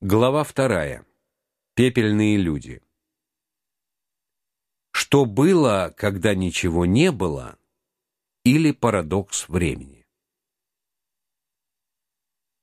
Глава вторая. Пепельные люди. Что было, когда ничего не было, или парадокс времени.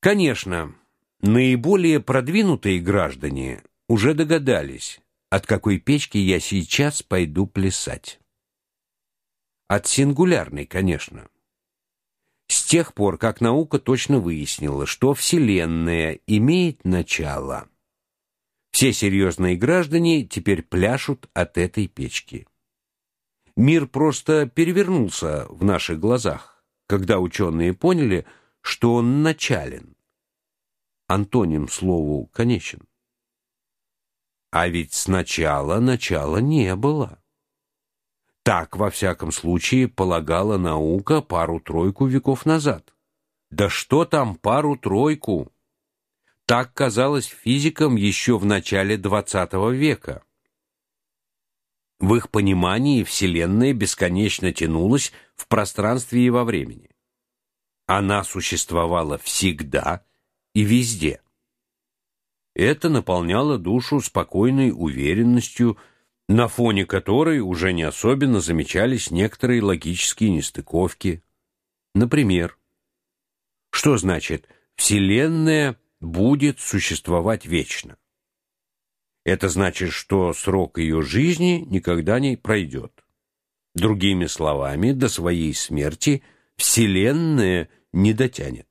Конечно, наиболее продвинутые граждане уже догадались, от какой печки я сейчас пойду плясать. От сингулярной, конечно с тех пор, как наука точно выяснила, что Вселенная имеет начало. Все серьезные граждане теперь пляшут от этой печки. Мир просто перевернулся в наших глазах, когда ученые поняли, что он начален. Антоним слову конечен. А ведь сначала начала не было. Так, во всяком случае, полагала наука пару-тройку веков назад. Да что там пару-тройку? Так казалось физикам еще в начале XX века. В их понимании Вселенная бесконечно тянулась в пространстве и во времени. Она существовала всегда и везде. Это наполняло душу спокойной уверенностью, на фоне которой уже не особенно замечались некоторые логические нестыковки. Например, что значит Вселенная будет существовать вечно? Это значит, что срок ее жизни никогда не пройдет. Другими словами, до своей смерти Вселенная не дотянет.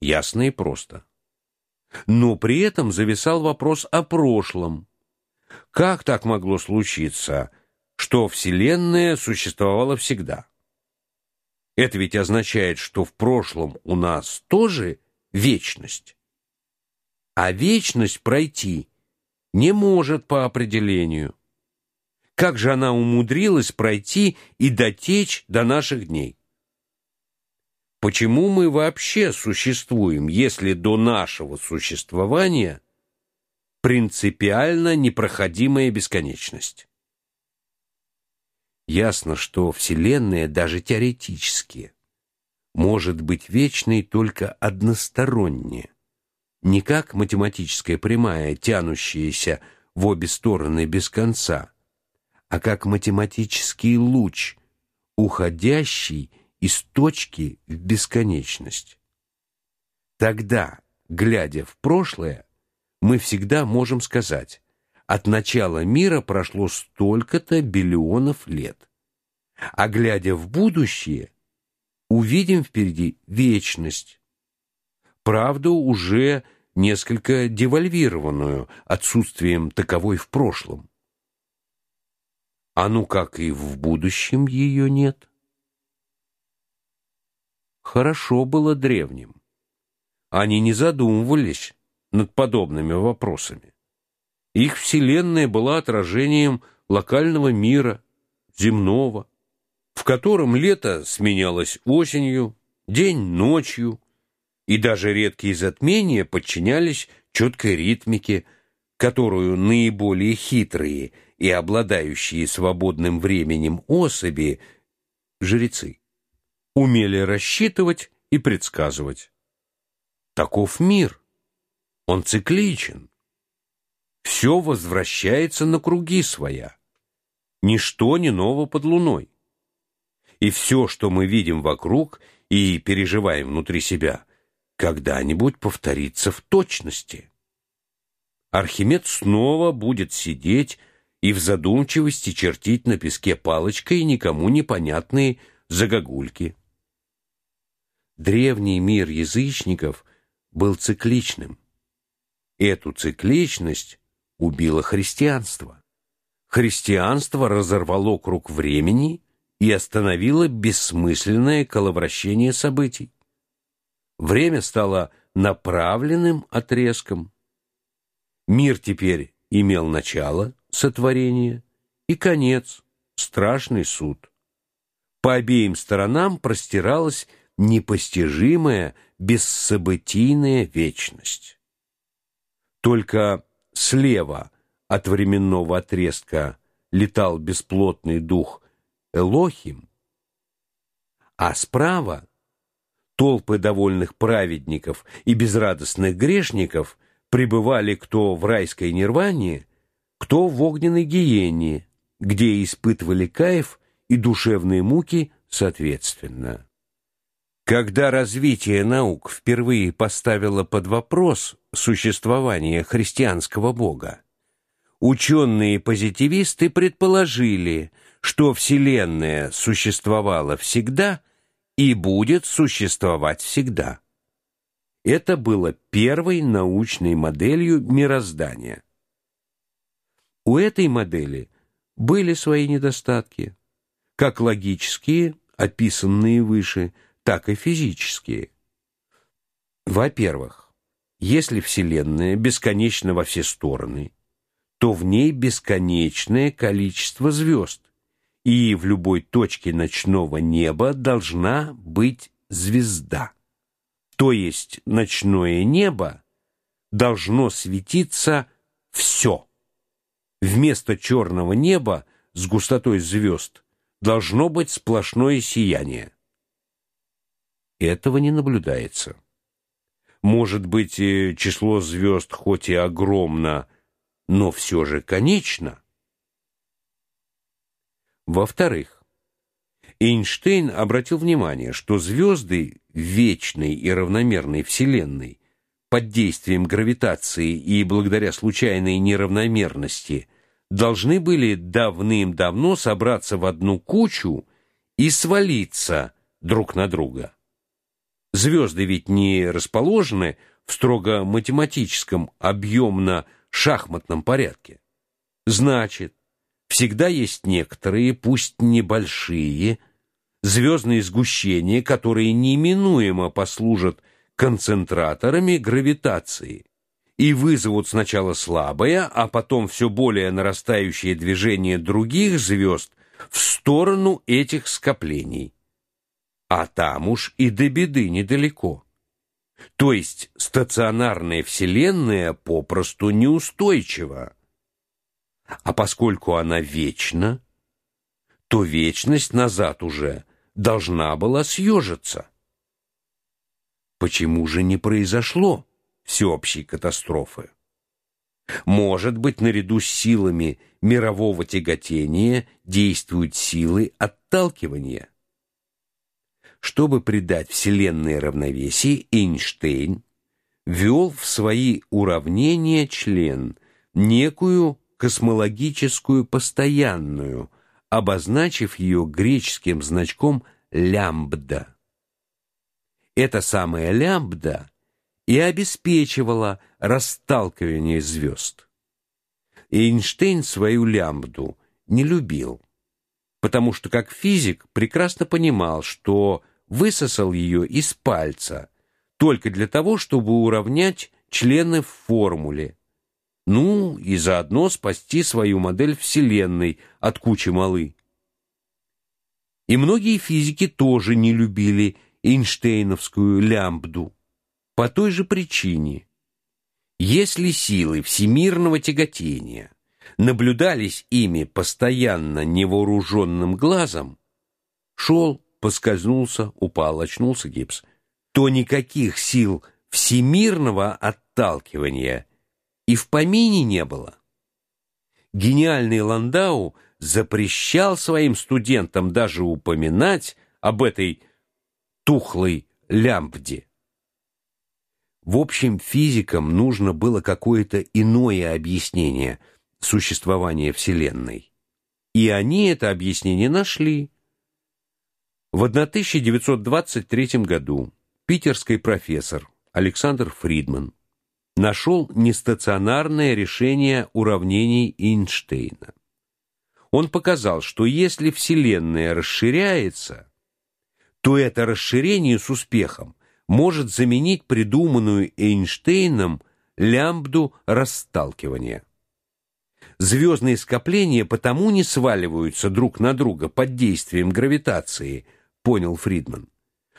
Ясно и просто. Но при этом зависал вопрос о прошлом как так могло случиться, что Вселенная существовала всегда? Это ведь означает, что в прошлом у нас тоже вечность. А вечность пройти не может по определению. Как же она умудрилась пройти и дотечь до наших дней? Почему мы вообще существуем, если до нашего существования принципиально непроходимая бесконечность. Ясно, что Вселенная даже теоретически может быть вечной только односторонне, не как математическая прямая, тянущаяся в обе стороны без конца, а как математический луч, уходящий из точки в бесконечность. Тогда, глядя в прошлое, мы всегда можем сказать: от начала мира прошло столько-то биллионов лет. А глядя в будущее, увидим впереди вечность. Правду уже несколько девальвированную отсутствием таковой в прошлом. А ну как и в будущем ее нет. Хорошо было древним. Они не задумывались над подобными вопросами. Их вселенная была отражением локального мира, земного, в котором лето сменялось осенью, день ночью, и даже редкие затмения подчинялись четкой ритмике, которую наиболее хитрые и обладающие свободным временем особи жрецы умели рассчитывать и предсказывать. Таков мир. Он цикличен. Все возвращается на круги своя. Ничто не ново под луной. И все, что мы видим вокруг и переживаем внутри себя, когда-нибудь повторится в точности. Архимед снова будет сидеть и в задумчивости чертить на песке палочкой никому непонятные загогульки. Древний мир язычников был цикличным. Эту цикличность убило христианство. Христианство разорвало круг времени и остановило бессмысленное коловращение событий. Время стало направленным отрезком. Мир теперь имел начало, сотворение, и конец, страшный суд. По обеим сторонам простиралась непостижимая, бессобытийная вечность. Только слева от временного отрезка летал бесплотный дух Элохим, а справа Толпы довольных праведников и безрадостных грешников пребывали кто в райской нирване, кто в огненной гиене, где испытывали кайф и душевные муки соответственно. Когда развитие наук впервые поставило под вопрос существование христианского Бога, ученые-позитивисты предположили, что Вселенная существовала всегда и будет существовать всегда. Это было первой научной моделью мироздания. У этой модели были свои недостатки, как логические, описанные выше, так и физические. Во-первых, если Вселенная бесконечна во все стороны, то в ней бесконечное количество звезд, и в любой точке ночного неба должна быть звезда. То есть ночное небо должно светиться все. Вместо черного неба с густотой звезд должно быть сплошное сияние. Этого не наблюдается. Может быть, число звезд хоть и огромно, но все же конечно. Во-вторых, Эйнштейн обратил внимание, что звезды вечной и равномерной вселенной под действием гравитации и благодаря случайной неравномерности должны были давным-давно собраться в одну кучу и свалиться друг на друга. Звезды ведь не расположены в строго математическом объемно-шахматном порядке. Значит, всегда есть некоторые, пусть небольшие, звездные сгущения, которые неминуемо послужат концентраторами гравитации и вызовут сначала слабое, а потом все более нарастающее движение других звезд в сторону этих скоплений. А там уж и до беды недалеко. То есть стационарная вселенная попросту неустойчива. А поскольку она вечна, то вечность назад уже должна была съежиться. Почему же не произошло всеобщей катастрофы? Может быть, наряду с силами мирового тяготения действуют силы отталкивания. Чтобы придать вселенной равновесие, Эйнштейн ввел в свои уравнения член, некую космологическую постоянную, обозначив ее греческим значком лямбда. Эта самая лямбда и обеспечивала расталкивание звезд. Эйнштейн свою лямбду не любил, потому что как физик прекрасно понимал, что высосал ее из пальца только для того, чтобы уравнять члены в формуле ну и заодно спасти свою модель Вселенной от кучи малы. И многие физики тоже не любили Эйнштейновскую лямбду по той же причине. Если силы всемирного тяготения наблюдались ими постоянно невооруженным глазом, шел, поскользнулся, упал, очнулся гипс, то никаких сил всемирного отталкивания и в помине не было. Гениальный Ландау запрещал своим студентам даже упоминать об этой тухлой лямбде. В общем, физикам нужно было какое-то иное объяснение существования Вселенной. И они это объяснение нашли. В 1923 году питерский профессор Александр Фридман нашел нестационарное решение уравнений Эйнштейна. Он показал, что если Вселенная расширяется, то это расширение с успехом может заменить придуманную Эйнштейном лямбду расталкивания. Звездные скопления потому не сваливаются друг на друга под действием гравитации, понял Фридман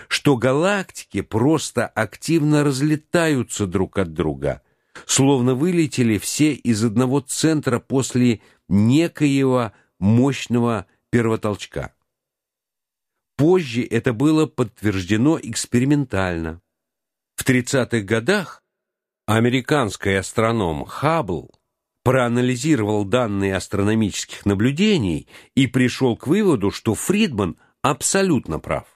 что галактики просто активно разлетаются друг от друга, словно вылетели все из одного центра после некоего мощного первотолчка. Позже это было подтверждено экспериментально. В 30-х годах американский астроном Хаббл проанализировал данные астрономических наблюдений и пришел к выводу, что Фридман абсолютно прав.